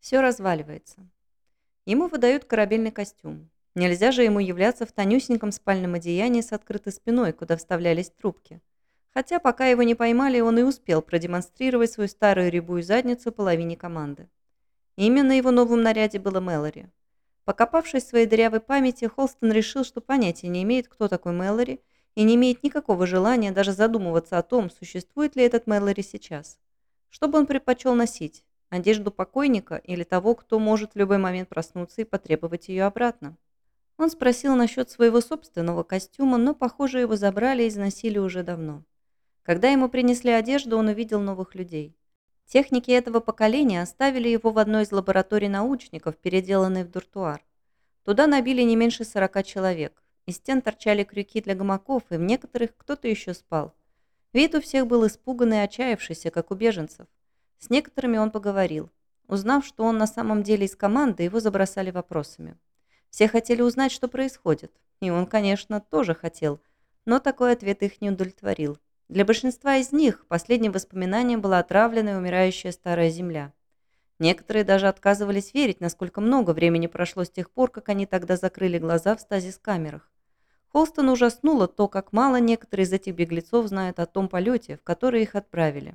Все разваливается. Ему выдают корабельный костюм. Нельзя же ему являться в тонюсеньком спальном одеянии с открытой спиной, куда вставлялись трубки. Хотя пока его не поймали, он и успел продемонстрировать свою старую рябую задницу половине команды. Именно его новом наряде было Мэлори. Покопавшись в своей дырявой памяти, Холстон решил, что понятия не имеет, кто такой Мэлори, и не имеет никакого желания даже задумываться о том, существует ли этот Мэлори сейчас. Что бы он предпочел носить? Одежду покойника или того, кто может в любой момент проснуться и потребовать ее обратно? Он спросил насчет своего собственного костюма, но, похоже, его забрали и износили уже давно. Когда ему принесли одежду, он увидел новых людей. Техники этого поколения оставили его в одной из лабораторий научников, переделанной в дуртуар. Туда набили не меньше 40 человек. Из стен торчали крюки для гамаков, и в некоторых кто-то еще спал. Вид у всех был испуганный и отчаявшийся, как у беженцев. С некоторыми он поговорил. Узнав, что он на самом деле из команды, его забросали вопросами. Все хотели узнать, что происходит. И он, конечно, тоже хотел. Но такой ответ их не удовлетворил. Для большинства из них последним воспоминанием была отравленная умирающая старая земля. Некоторые даже отказывались верить, насколько много времени прошло с тех пор, как они тогда закрыли глаза в стазис-камерах. Холстон ужаснуло то, как мало некоторые из этих беглецов знают о том полете, в который их отправили.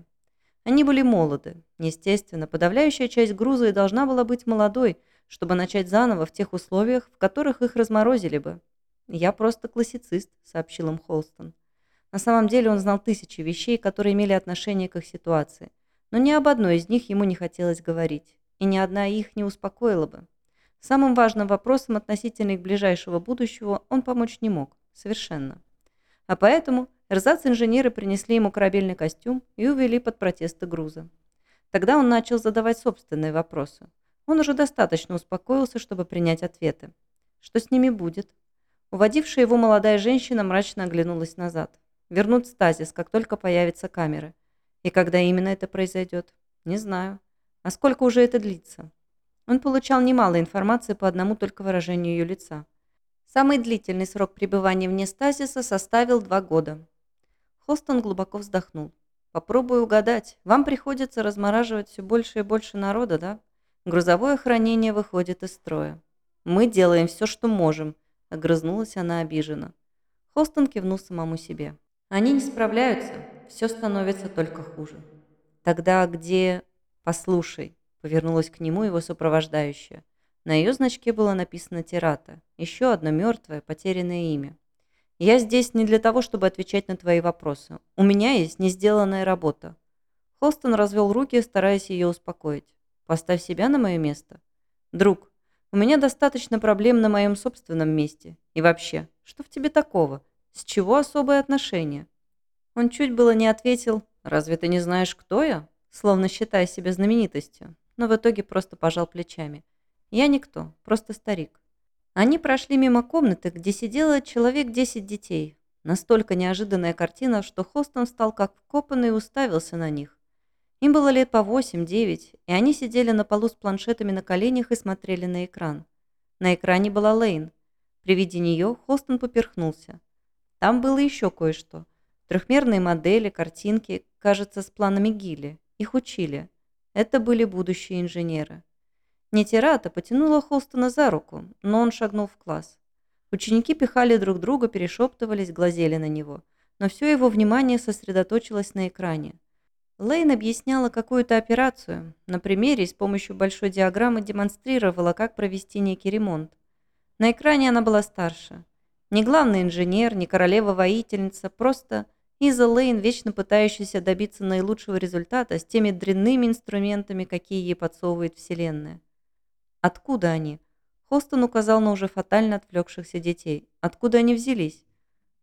Они были молоды. Естественно, подавляющая часть груза и должна была быть молодой, чтобы начать заново в тех условиях, в которых их разморозили бы. «Я просто классицист», — сообщил им Холстон. На самом деле он знал тысячи вещей, которые имели отношение к их ситуации. Но ни об одной из них ему не хотелось говорить. И ни одна их не успокоила бы. Самым важным вопросом относительно их ближайшего будущего он помочь не мог. Совершенно. А поэтому эрзац-инженеры принесли ему корабельный костюм и увели под протесты груза. Тогда он начал задавать собственные вопросы. Он уже достаточно успокоился, чтобы принять ответы. Что с ними будет? Уводившая его молодая женщина мрачно оглянулась назад. Вернуть стазис, как только появятся камеры. И когда именно это произойдет? Не знаю. А сколько уже это длится? Он получал немало информации по одному только выражению ее лица. Самый длительный срок пребывания вне стазиса составил два года. Хостон глубоко вздохнул. «Попробую угадать. Вам приходится размораживать все больше и больше народа, да? Грузовое хранение выходит из строя. Мы делаем все, что можем», — огрызнулась она обиженно. Хостон кивнул самому себе. Они не справляются, все становится только хуже. Тогда где... Послушай, повернулась к нему его сопровождающая. На ее значке было написано «Тирата», еще одно мертвое, потерянное имя. «Я здесь не для того, чтобы отвечать на твои вопросы. У меня есть несделанная работа». Холстон развел руки, стараясь ее успокоить. «Поставь себя на мое место». «Друг, у меня достаточно проблем на моем собственном месте. И вообще, что в тебе такого? С чего особое отношение?» Он чуть было не ответил «Разве ты не знаешь, кто я?» словно считая себя знаменитостью, но в итоге просто пожал плечами. «Я никто, просто старик». Они прошли мимо комнаты, где сидело человек 10 детей. Настолько неожиданная картина, что Хостон стал как вкопанный и уставился на них. Им было лет по 8-9, и они сидели на полу с планшетами на коленях и смотрели на экран. На экране была Лейн. При виде нее Хостон поперхнулся. Там было еще кое-что. Трехмерные модели, картинки, кажется, с планами Гилли. Их учили. Это были будущие инженеры. Нетирата потянула Холстона за руку, но он шагнул в класс. Ученики пихали друг друга, перешептывались, глазели на него. Но все его внимание сосредоточилось на экране. Лейн объясняла какую-то операцию. На примере с помощью большой диаграммы демонстрировала, как провести некий ремонт. На экране она была старше. Не главный инженер, не королева-воительница, просто Иза Лейн, вечно пытающаяся добиться наилучшего результата с теми дрянными инструментами, какие ей подсовывает Вселенная. Откуда они? Хостон указал на уже фатально отвлекшихся детей. Откуда они взялись?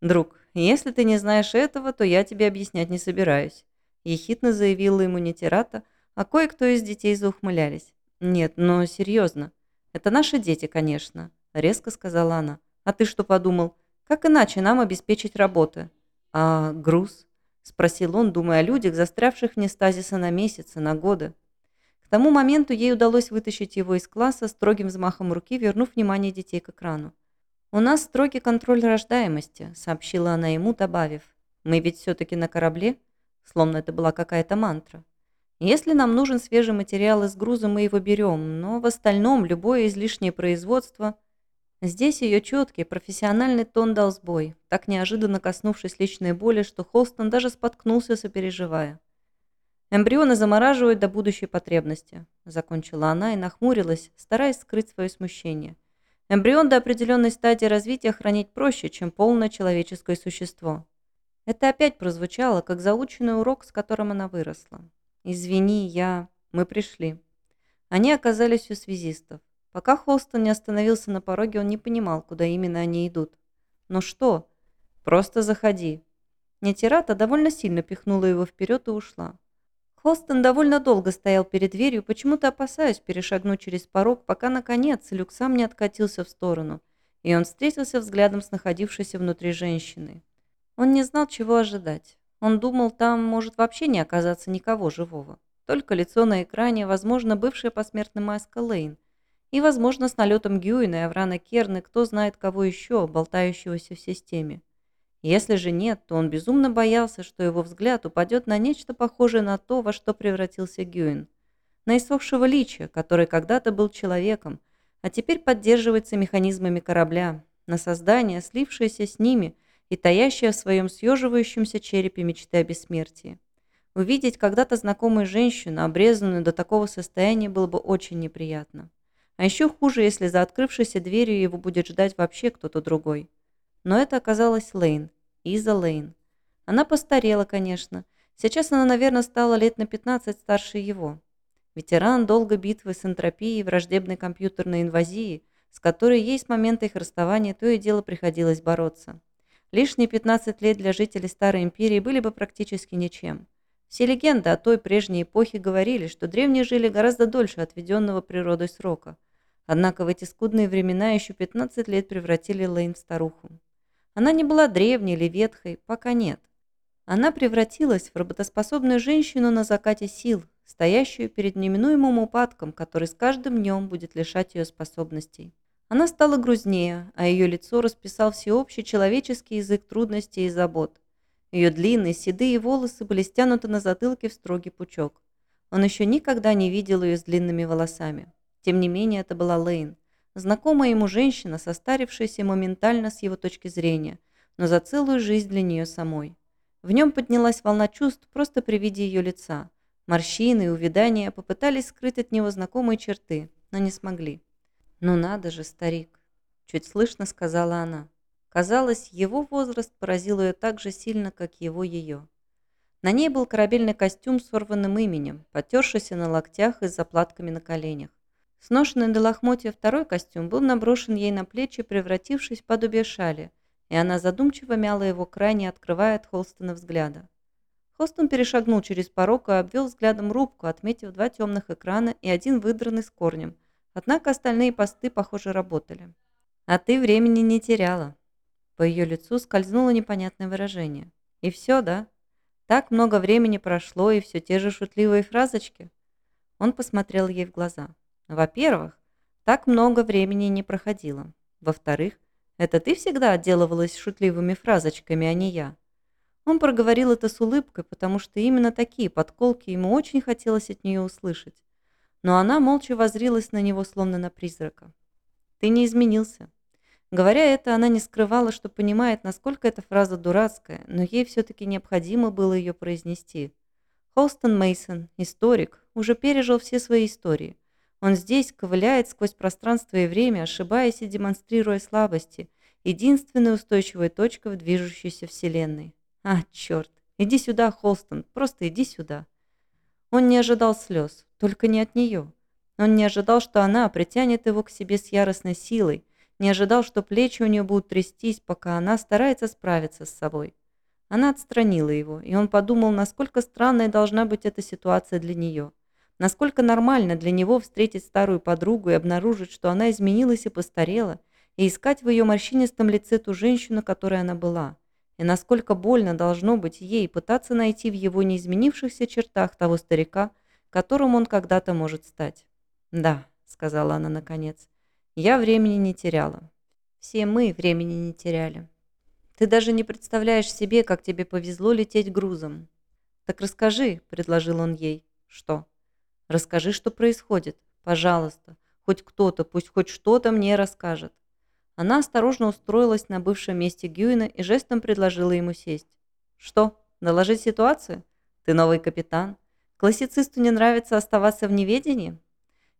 «Друг, если ты не знаешь этого, то я тебе объяснять не собираюсь», ехидно заявила ему Нетерата, а кое-кто из детей заухмылялись. «Нет, но серьезно. Это наши дети, конечно», — резко сказала она. А ты что подумал? Как иначе нам обеспечить работы? А груз? Спросил он, думая о людях, застрявших вне стазиса на месяцы, на годы. Тому моменту ей удалось вытащить его из класса строгим взмахом руки, вернув внимание детей к экрану. «У нас строгий контроль рождаемости», — сообщила она ему, добавив. «Мы ведь все-таки на корабле?» Словно это была какая-то мантра. Если нам нужен свежий материал из груза, мы его берем, но в остальном любое излишнее производство... Здесь ее четкий, профессиональный тон дал сбой, так неожиданно коснувшись личной боли, что Холстон даже споткнулся, сопереживая. «Эмбрионы замораживают до будущей потребности», – закончила она и нахмурилась, стараясь скрыть свое смущение. «Эмбрион до определенной стадии развития хранить проще, чем полное человеческое существо». Это опять прозвучало, как заученный урок, с которым она выросла. «Извини, я... Мы пришли». Они оказались у связистов. Пока Холстон не остановился на пороге, он не понимал, куда именно они идут. «Ну что?» «Просто заходи». Нетирата довольно сильно пихнула его вперед и ушла. Холстон довольно долго стоял перед дверью, почему-то опасаясь перешагнуть через порог, пока, наконец, люк сам не откатился в сторону, и он встретился взглядом с находившейся внутри женщиной. Он не знал, чего ожидать. Он думал, там может вообще не оказаться никого живого. Только лицо на экране, возможно, бывшая посмертная маска Лейн. И, возможно, с налетом Гюина и Аврана Керны, кто знает кого еще, болтающегося в системе. Если же нет, то он безумно боялся, что его взгляд упадет на нечто похожее на то, во что превратился Гюин. На иссохшего лича, который когда-то был человеком, а теперь поддерживается механизмами корабля, на создание, слившееся с ними и таящее в своем съеживающемся черепе мечты о бессмертии. Увидеть когда-то знакомую женщину, обрезанную до такого состояния, было бы очень неприятно. А еще хуже, если за открывшейся дверью его будет ждать вообще кто-то другой. Но это оказалась Лейн, Иза Лейн. Она постарела, конечно. Сейчас она, наверное, стала лет на 15 старше его. Ветеран долгой битвы с энтропией и враждебной компьютерной инвазией, с которой ей с момента их расставания то и дело приходилось бороться. Лишние 15 лет для жителей Старой Империи были бы практически ничем. Все легенды о той прежней эпохе говорили, что древние жили гораздо дольше отведенного природой срока. Однако в эти скудные времена еще 15 лет превратили Лейн в старуху. Она не была древней или ветхой, пока нет. Она превратилась в работоспособную женщину на закате сил, стоящую перед неминуемым упадком, который с каждым днем будет лишать ее способностей. Она стала грузнее, а ее лицо расписал всеобщий человеческий язык трудностей и забот. Ее длинные седые волосы были стянуты на затылке в строгий пучок. Он еще никогда не видел ее с длинными волосами. Тем не менее, это была Лейн. Знакомая ему женщина, состарившаяся моментально с его точки зрения, но за целую жизнь для нее самой. В нем поднялась волна чувств просто при виде ее лица. Морщины и увядания попытались скрыть от него знакомые черты, но не смогли. «Ну надо же, старик!» – чуть слышно сказала она. Казалось, его возраст поразил ее так же сильно, как его ее. На ней был корабельный костюм с сорванным именем, потершийся на локтях и с заплатками на коленях. Сношенный до лохмотья второй костюм был наброшен ей на плечи, превратившись в подобие шали, и она задумчиво мяла его крайне, открывая от Холстона взгляда. Холстон перешагнул через порог и обвел взглядом рубку, отметив два темных экрана и один выдранный с корнем. Однако остальные посты, похоже, работали. «А ты времени не теряла». По ее лицу скользнуло непонятное выражение. «И все, да? Так много времени прошло, и все те же шутливые фразочки?» Он посмотрел ей в глаза. Во-первых, так много времени не проходило. Во-вторых, это ты всегда отделывалась шутливыми фразочками, а не я. Он проговорил это с улыбкой, потому что именно такие подколки ему очень хотелось от нее услышать. Но она молча возрилась на него, словно на призрака. «Ты не изменился». Говоря это, она не скрывала, что понимает, насколько эта фраза дурацкая, но ей все-таки необходимо было ее произнести. Холстон Мейсон, историк, уже пережил все свои истории. Он здесь ковыляет сквозь пространство и время, ошибаясь и демонстрируя слабости. Единственная устойчивая точка в движущейся вселенной. А, черт. Иди сюда, Холстон, просто иди сюда. Он не ожидал слез, только не от нее. Он не ожидал, что она притянет его к себе с яростной силой, не ожидал, что плечи у нее будут трястись, пока она старается справиться с собой. Она отстранила его, и он подумал, насколько странной должна быть эта ситуация для нее. Насколько нормально для него встретить старую подругу и обнаружить, что она изменилась и постарела, и искать в ее морщинистом лице ту женщину, которой она была. И насколько больно должно быть ей пытаться найти в его неизменившихся чертах того старика, которым он когда-то может стать. «Да», — сказала она наконец, — «я времени не теряла. Все мы времени не теряли. Ты даже не представляешь себе, как тебе повезло лететь грузом». «Так расскажи», — предложил он ей, «Что?» «Расскажи, что происходит. Пожалуйста. Хоть кто-то, пусть хоть что-то мне расскажет». Она осторожно устроилась на бывшем месте Гюина и жестом предложила ему сесть. «Что, доложить ситуацию? Ты новый капитан? Классицисту не нравится оставаться в неведении?»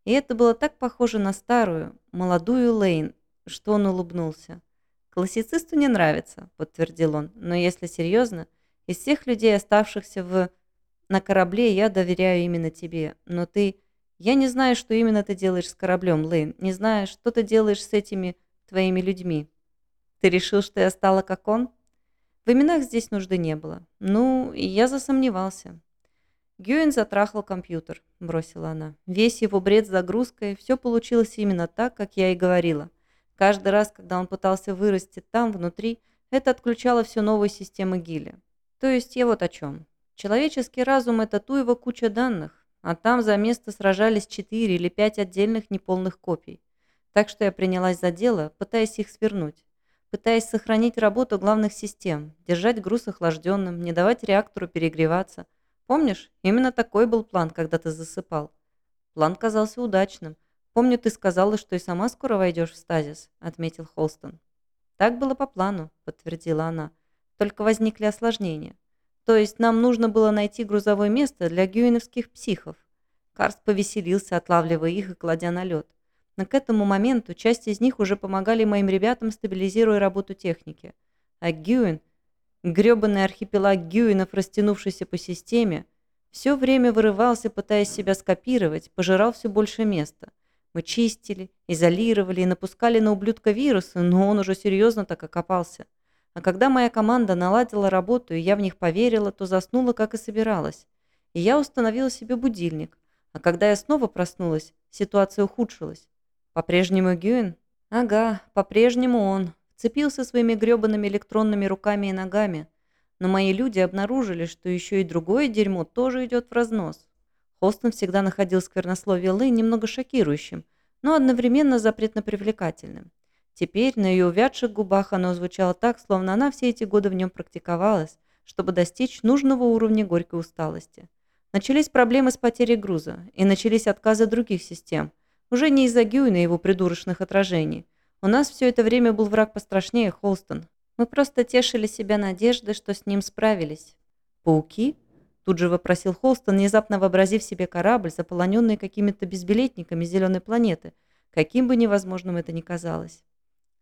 И это было так похоже на старую, молодую Лейн, что он улыбнулся. «Классицисту не нравится», — подтвердил он. «Но если серьезно, из всех людей, оставшихся в... на корабле, я доверяю именно тебе. Но ты... Я не знаю, что именно ты делаешь с кораблем, Лейн. Не знаю, что ты делаешь с этими твоими людьми. Ты решил, что я стала как он?» В именах здесь нужды не было. Ну, я засомневался. Гюин затрахал компьютер, бросила она. Весь его бред с загрузкой, все получилось именно так, как я и говорила. Каждый раз, когда он пытался вырасти там, внутри, это отключало всю новую систему Гиля. То есть я вот о чем. Человеческий разум – это туева куча данных, а там за место сражались четыре или пять отдельных неполных копий. Так что я принялась за дело, пытаясь их свернуть. Пытаясь сохранить работу главных систем, держать груз охлажденным, не давать реактору перегреваться – Помнишь, именно такой был план, когда ты засыпал. План казался удачным. Помню, ты сказала, что и сама скоро войдешь в стазис, отметил Холстон. Так было по плану, подтвердила она. Только возникли осложнения. То есть нам нужно было найти грузовое место для гюиновских психов. Карст повеселился, отлавливая их и кладя на лед. Но к этому моменту часть из них уже помогали моим ребятам, стабилизируя работу техники. А Гюин Грёбаный архипелаг Гюинов, растянувшийся по системе, все время вырывался, пытаясь себя скопировать, пожирал все больше места. Мы чистили, изолировали и напускали на ублюдка вирусы, но он уже серьезно так окопался. А когда моя команда наладила работу, и я в них поверила, то заснула, как и собиралась. И я установила себе будильник. А когда я снова проснулась, ситуация ухудшилась. По-прежнему Гюин? Ага, по-прежнему он. Вцепился своими грёбаными электронными руками и ногами. Но мои люди обнаружили, что еще и другое дерьмо тоже идет в разнос. Хостон всегда находил сквернословие Лэй немного шокирующим, но одновременно запретно привлекательным. Теперь на ее увядших губах оно звучало так, словно она все эти годы в нем практиковалась, чтобы достичь нужного уровня горькой усталости. Начались проблемы с потерей груза, и начались отказы других систем, уже не из-за Гюйна и его придурочных отражений, у нас все это время был враг пострашнее, Холстон. Мы просто тешили себя надеждой, что с ним справились. «Пауки?» Тут же вопросил Холстон, внезапно вообразив себе корабль, заполоненный какими-то безбилетниками зеленой планеты, каким бы невозможным это ни казалось.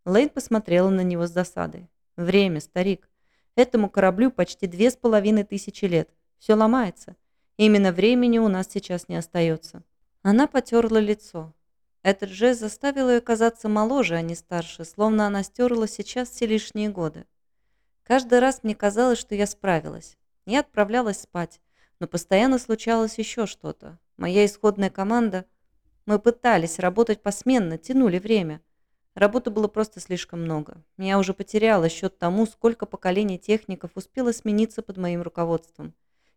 Лейн посмотрела на него с досадой. «Время, старик. Этому кораблю почти две с половиной тысячи лет. Все ломается. Именно времени у нас сейчас не остается». Она потерла лицо. Этот жест заставил ее казаться моложе, а не старше, словно она стерла сейчас все лишние годы. Каждый раз мне казалось, что я справилась. Я отправлялась спать, но постоянно случалось еще что-то. Моя исходная команда... Мы пытались работать посменно, тянули время. Работы было просто слишком много. Я уже потеряла счет тому, сколько поколений техников успело смениться под моим руководством.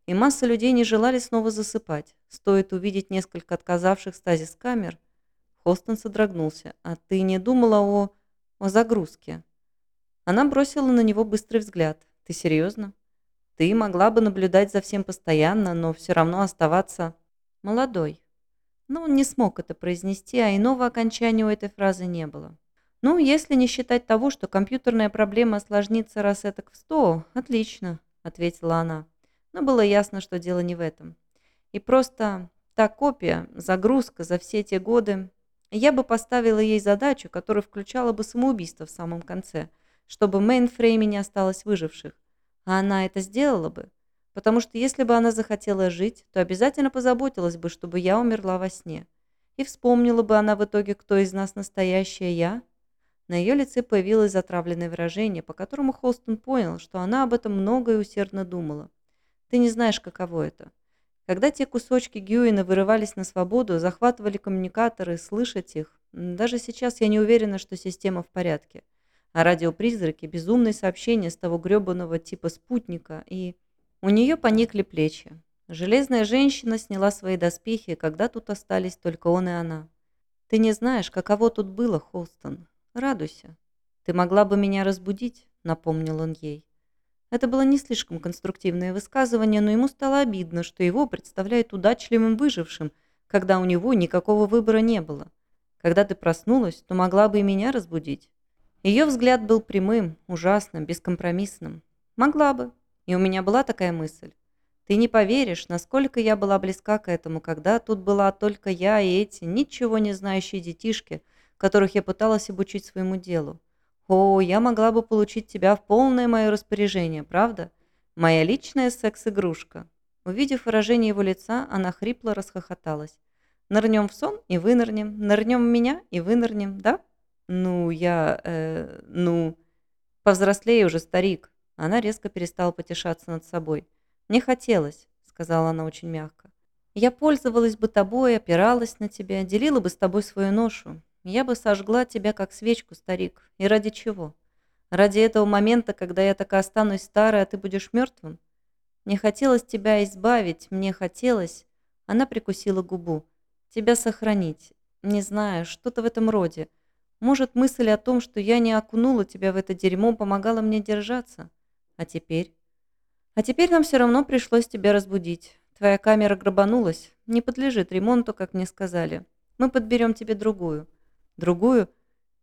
И масса людей не желали снова засыпать. Стоит увидеть несколько отказавших стазис камер, Холстон содрогнулся. «А ты не думала о... о загрузке?» Она бросила на него быстрый взгляд. «Ты серьезно? Ты могла бы наблюдать за всем постоянно, но все равно оставаться молодой». Но он не смог это произнести, а иного окончания у этой фразы не было. «Ну, если не считать того, что компьютерная проблема осложнится раз этак в сто, отлично», — ответила она. Но было ясно, что дело не в этом. И просто та копия, загрузка за все те годы, я бы поставила ей задачу, которая включала бы самоубийство в самом конце, чтобы мейнфрейме не осталось выживших. А она это сделала бы. Потому что если бы она захотела жить, то обязательно позаботилась бы, чтобы я умерла во сне. И вспомнила бы она в итоге, кто из нас настоящая я. На ее лице появилось затравленное выражение, по которому Холстон понял, что она об этом много и усердно думала. «Ты не знаешь, каково это. Когда те кусочки Гьюина вырывались на свободу, захватывали коммуникаторы, слышать их, даже сейчас я не уверена, что система в порядке. А радиопризраки, безумные сообщения с того гребаного типа спутника, и... У нее поникли плечи. Железная женщина сняла свои доспехи, когда тут остались только он и она. «Ты не знаешь, каково тут было, Холстон. Радуйся. Ты могла бы меня разбудить», — напомнил он ей. Это было не слишком конструктивное высказывание, но ему стало обидно, что его представляют удачливым выжившим, когда у него никакого выбора не было. Когда ты проснулась, то могла бы и меня разбудить. Ее взгляд был прямым, ужасным, бескомпромиссным. Могла бы. И у меня была такая мысль. Ты не поверишь, насколько я была близка к этому, когда тут была только я и эти ничего не знающие детишки, которых я пыталась обучить своему делу. О, я могла бы получить тебя в полное мое распоряжение, правда? Моя личная секс-игрушка. Увидев выражение его лица, она хрипло расхохоталась. Нырнем в сон и вынырнем, нырнем в меня и вынырнем, да? Ну, я, э, ну... Повзрослее уже, старик. Она резко перестала потешаться над собой. «Мне хотелось», — сказала она очень мягко. «Я пользовалась бы тобой, опиралась на тебя, делила бы с тобой свою ношу. Я бы сожгла тебя, как свечку, старик. И ради чего? Ради этого момента, когда я так и останусь старой, а ты будешь мертвым? Мне хотелось тебя избавить, мне хотелось...» Она прикусила губу. «Тебя сохранить. Не знаю, что-то в этом роде. Может, мысль о том, что я не окунула тебя в это дерьмо, помогала мне держаться? А теперь?» А теперь нам все равно пришлось тебя разбудить. Твоя камера грабанулась, не подлежит ремонту, как мне сказали. Мы подберем тебе другую. Другую?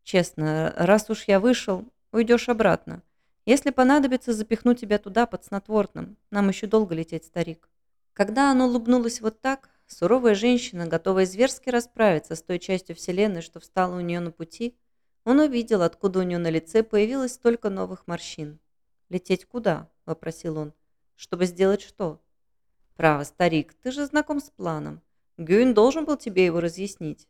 Честно, раз уж я вышел, уйдешь обратно. Если понадобится, запихну тебя туда под снотворным. Нам еще долго лететь, старик. Когда оно улыбнулось вот так, суровая женщина, готовая зверски расправиться с той частью Вселенной, что встала у нее на пути, он увидел, откуда у нее на лице появилось столько новых морщин. «Лететь куда?» – вопросил он. Чтобы сделать что? Право, старик, ты же знаком с планом. Гюин должен был тебе его разъяснить.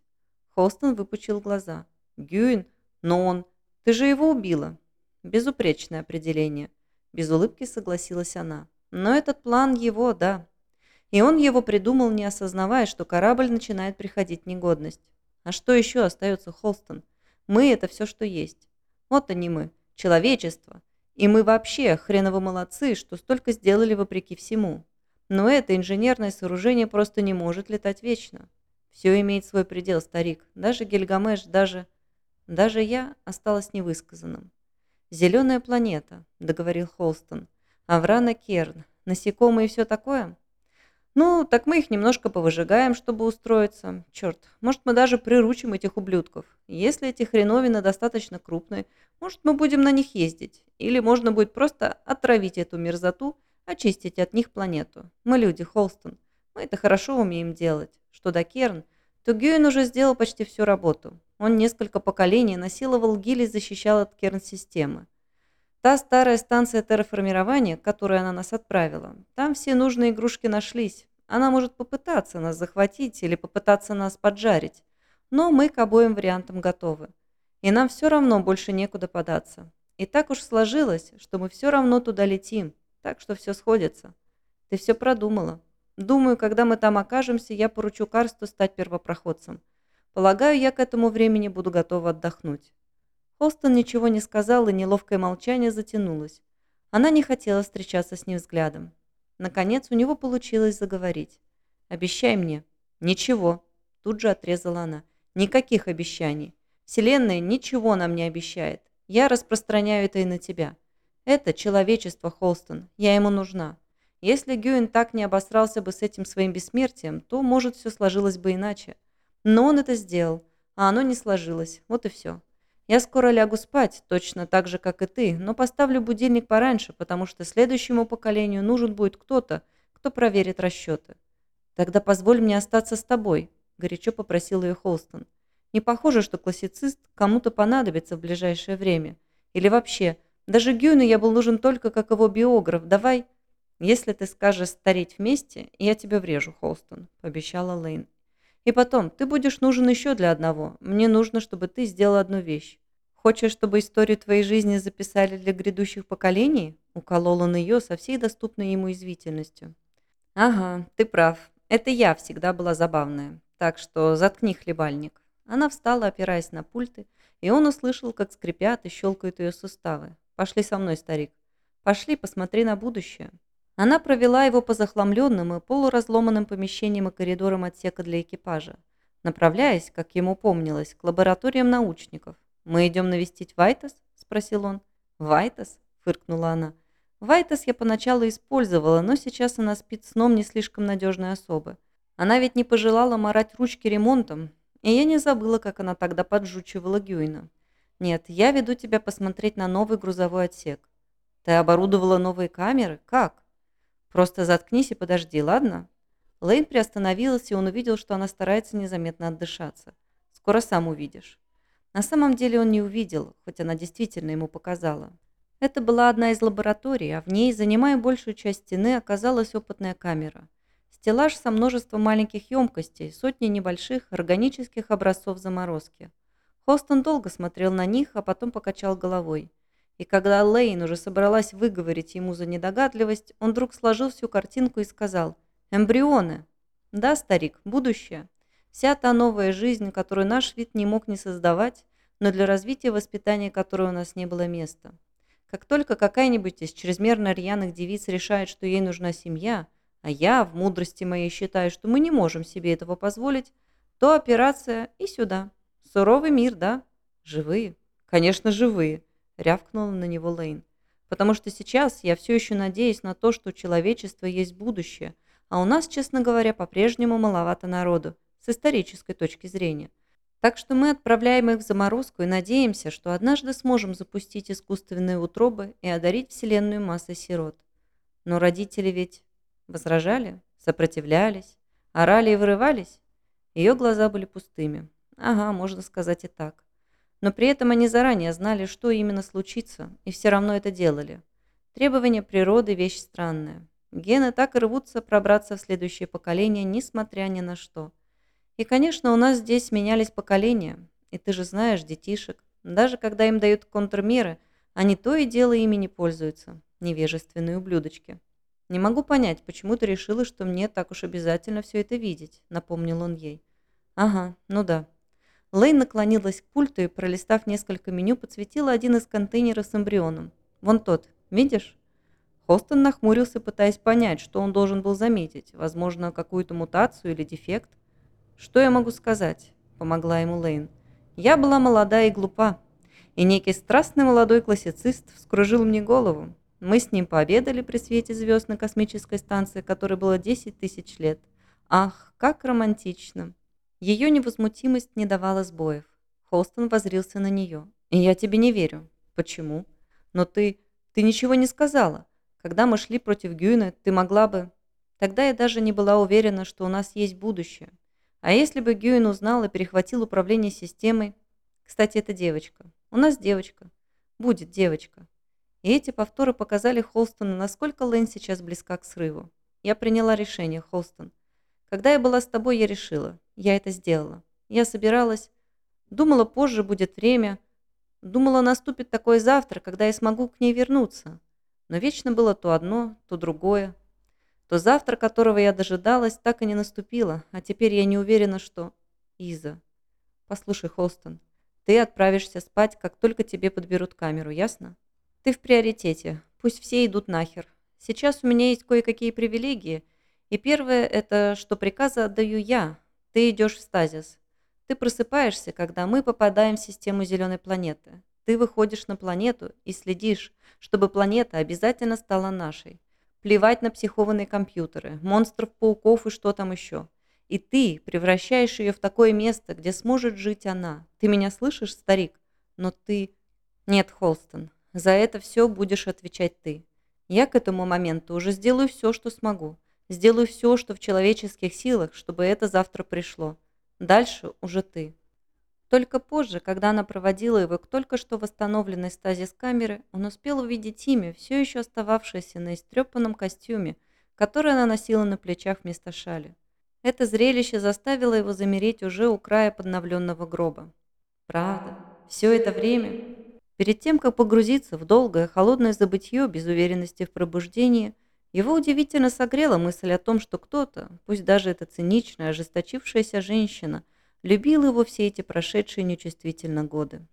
Холстон выпучил глаза. Гюин? Но он... Ты же его убила. Безупречное определение. Без улыбки согласилась она. Но этот план его, да. И он его придумал, не осознавая, что корабль начинает приходить негодность. А что еще остается, Холстон? Мы – это все, что есть. Вот они мы, человечество. И мы вообще хреново молодцы, что столько сделали вопреки всему. Но это инженерное сооружение просто не может летать вечно. Все имеет свой предел, старик. Даже Гильгамеш, даже... Даже я осталась невысказанным. «Зеленая планета», — договорил Холстон. «Аврана Керн. Насекомые и все такое?» «Ну, так мы их немножко повыжигаем, чтобы устроиться. Черт, может, мы даже приручим этих ублюдков. Если эти хреновины достаточно крупные, может, мы будем на них ездить. Или можно будет просто отравить эту мерзоту, очистить от них планету. Мы люди, Холстон. Мы это хорошо умеем делать. Что до Керн, то Гюин уже сделал почти всю работу. Он несколько поколений насиловал Гилли и защищал от Керн-системы. Та старая станция терраформирования, к она нас отправила, там все нужные игрушки нашлись. Она может попытаться нас захватить или попытаться нас поджарить. Но мы к обоим вариантам готовы. И нам все равно больше некуда податься. И так уж сложилось, что мы все равно туда летим. Так что все сходится. Ты все продумала. Думаю, когда мы там окажемся, я поручу Карсту стать первопроходцем. Полагаю, я к этому времени буду готова отдохнуть. Холстон ничего не сказал, и неловкое молчание затянулось. Она не хотела встречаться с ним взглядом. Наконец, у него получилось заговорить. «Обещай мне». «Ничего», – тут же отрезала она. «Никаких обещаний. Вселенная ничего нам не обещает. Я распространяю это и на тебя. Это человечество, Холстон. Я ему нужна. Если Гюин так не обосрался бы с этим своим бессмертием, то, может, все сложилось бы иначе. Но он это сделал, а оно не сложилось. Вот и все. Я скоро лягу спать, точно так же, как и ты, но поставлю будильник пораньше, потому что следующему поколению нужен будет кто-то, кто проверит расчеты. Тогда позволь мне остаться с тобой, горячо попросил ее Холстон. Не похоже, что классицист кому-то понадобится в ближайшее время. Или вообще, даже Гюну я был нужен только как его биограф. Давай, если ты скажешь стареть вместе, я тебя врежу, Холстон, пообещала Лейн. И потом, ты будешь нужен еще для одного. Мне нужно, чтобы ты сделал одну вещь. Хочешь, чтобы историю твоей жизни записали для грядущих поколений?» Уколол он ее со всей доступной ему извительностью. «Ага, ты прав. Это я всегда была забавная. Так что заткни хлебальник». Она встала, опираясь на пульты, и он услышал, как скрипят и щелкают ее суставы. «Пошли со мной, старик. Пошли, посмотри на будущее». Она провела его по захламленным и полуразломанным помещениям и коридорам отсека для экипажа, направляясь, как ему помнилось, к лабораториям научников. «Мы идем навестить Вайтас?» – спросил он. «Вайтас?» – фыркнула она. Вайтес я поначалу использовала, но сейчас она спит сном не слишком надежной особы. Она ведь не пожелала морать ручки ремонтом, и я не забыла, как она тогда поджучивала Гюйна. Нет, я веду тебя посмотреть на новый грузовой отсек. Ты оборудовала новые камеры? Как? Просто заткнись и подожди, ладно? Лейн приостановилась, и он увидел, что она старается незаметно отдышаться. Скоро сам увидишь. На самом деле он не увидел, хоть она действительно ему показала. Это была одна из лабораторий, а в ней, занимая большую часть стены, оказалась опытная камера. Стеллаж со множеством маленьких емкостей, сотни небольших органических образцов заморозки. Холстон долго смотрел на них, а потом покачал головой. И когда Лейн уже собралась выговорить ему за недогадливость, он вдруг сложил всю картинку и сказал «Эмбрионы». «Да, старик, будущее. Вся та новая жизнь, которую наш вид не мог не создавать, но для развития воспитания которой у нас не было места. Как только какая-нибудь из чрезмерно рьяных девиц решает, что ей нужна семья, а я в мудрости моей считаю, что мы не можем себе этого позволить, то операция и сюда. Суровый мир, да? Живые? Конечно, живые, рявкнула на него Лейн. Потому что сейчас я все еще надеюсь на то, что у человечества есть будущее, а у нас, честно говоря, по-прежнему маловато народу, с исторической точки зрения. Так что мы отправляем их в заморозку и надеемся, что однажды сможем запустить искусственные утробы и одарить Вселенную массой сирот. Но родители ведь возражали, сопротивлялись, орали и вырывались. Ее глаза были пустыми. Ага, можно сказать и так. Но при этом они заранее знали, что именно случится, и все равно это делали. Требования природы – вещь странная. Гены так и рвутся пробраться в следующее поколение, несмотря ни на что – и, конечно, у нас здесь менялись поколения. И ты же знаешь детишек. Даже когда им дают контрмеры, они то и дело ими не пользуются. Невежественные ублюдочки. «Не могу понять, почему ты решила, что мне так уж обязательно все это видеть», — напомнил он ей. «Ага, ну да». Лейн наклонилась к пульту и, пролистав несколько меню, подсветила один из контейнеров с эмбрионом. «Вон тот. Видишь?» Хостон нахмурился, пытаясь понять, что он должен был заметить. Возможно, какую-то мутацию или дефект. «Что я могу сказать?» – помогла ему Лейн. «Я была молода и глупа, и некий страстный молодой классицист вскружил мне голову. Мы с ним пообедали при свете звезд на космической станции, которой было 10 тысяч лет. Ах, как романтично!» Ее невозмутимость не давала сбоев. Холстон возрился на нее. «И я тебе не верю. Почему? Но ты... ты ничего не сказала. Когда мы шли против Гюйна, ты могла бы...» Тогда я даже не была уверена, что у нас есть будущее. А если бы Гюин узнал и перехватил управление системой? Кстати, это девочка. У нас девочка. Будет девочка. И эти повторы показали Холстону, насколько Лэн сейчас близка к срыву. Я приняла решение, Холстон. Когда я была с тобой, я решила. Я это сделала. Я собиралась. Думала, позже будет время. Думала, наступит такое завтра, когда я смогу к ней вернуться. Но вечно было то одно, то другое то завтра, которого я дожидалась, так и не наступило, а теперь я не уверена, что... Иза. Послушай, Холстон, ты отправишься спать, как только тебе подберут камеру, ясно? Ты в приоритете, пусть все идут нахер. Сейчас у меня есть кое-какие привилегии, и первое – это что приказы отдаю я, ты идешь в стазис. Ты просыпаешься, когда мы попадаем в систему зеленой планеты. Ты выходишь на планету и следишь, чтобы планета обязательно стала нашей. Плевать на психованные компьютеры, монстров, пауков и что там еще. И ты превращаешь ее в такое место, где сможет жить она. Ты меня слышишь, старик? Но ты... Нет, Холстон, за это все будешь отвечать ты. Я к этому моменту уже сделаю все, что смогу. Сделаю все, что в человеческих силах, чтобы это завтра пришло. Дальше уже ты. Только позже, когда она проводила его к только что восстановленной стазис камеры, он успел увидеть имя, все еще остававшееся на истрепанном костюме, который она носила на плечах вместо шали. Это зрелище заставило его замереть уже у края подновленного гроба. Правда, все это время, перед тем, как погрузиться в долгое холодное забытье без уверенности в пробуждении, его удивительно согрела мысль о том, что кто-то, пусть даже эта циничная, ожесточившаяся женщина – любил его все эти прошедшие нечувствительно годы.